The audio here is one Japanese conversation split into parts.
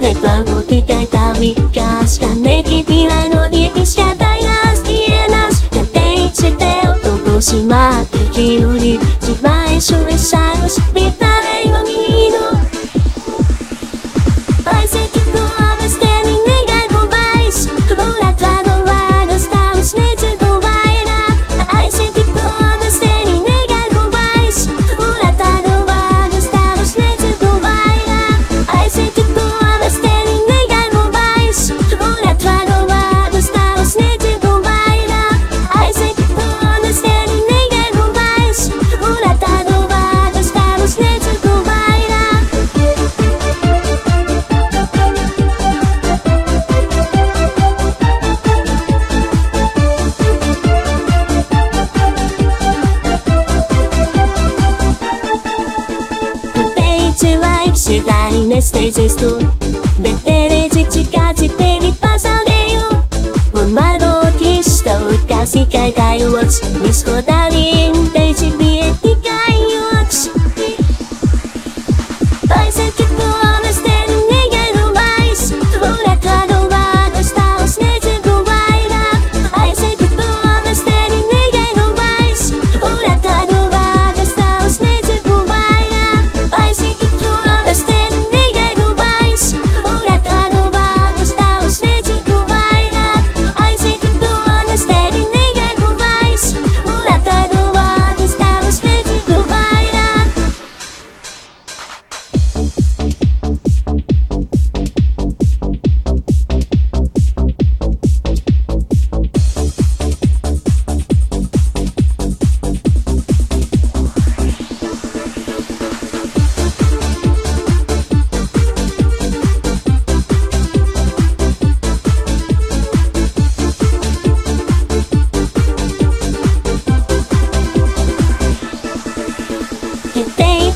Netwa dotykaj tami Każ kaneki pila no nie piszka Daj nas, nie nas Katej czy te otobu しまってきる nesteidzies tu, bet tevi cikāci tevi pazaudēju. Un varbūt izstāvot, kā tikai tā jūtas, visko tā vien teici bija.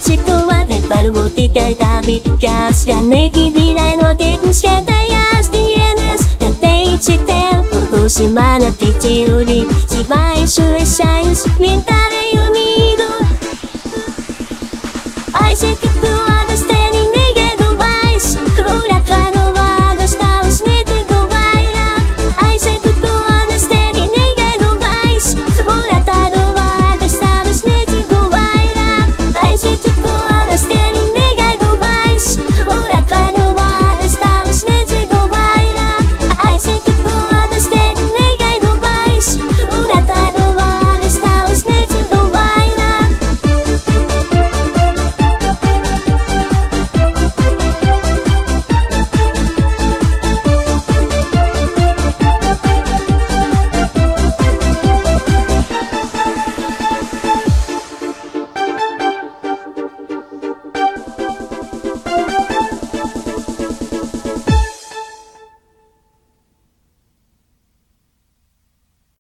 しくはねバルを理解旅キャスがねき未来のティックしかたやして言えですだって一点落としまなっチちより芝居主演社員みたい。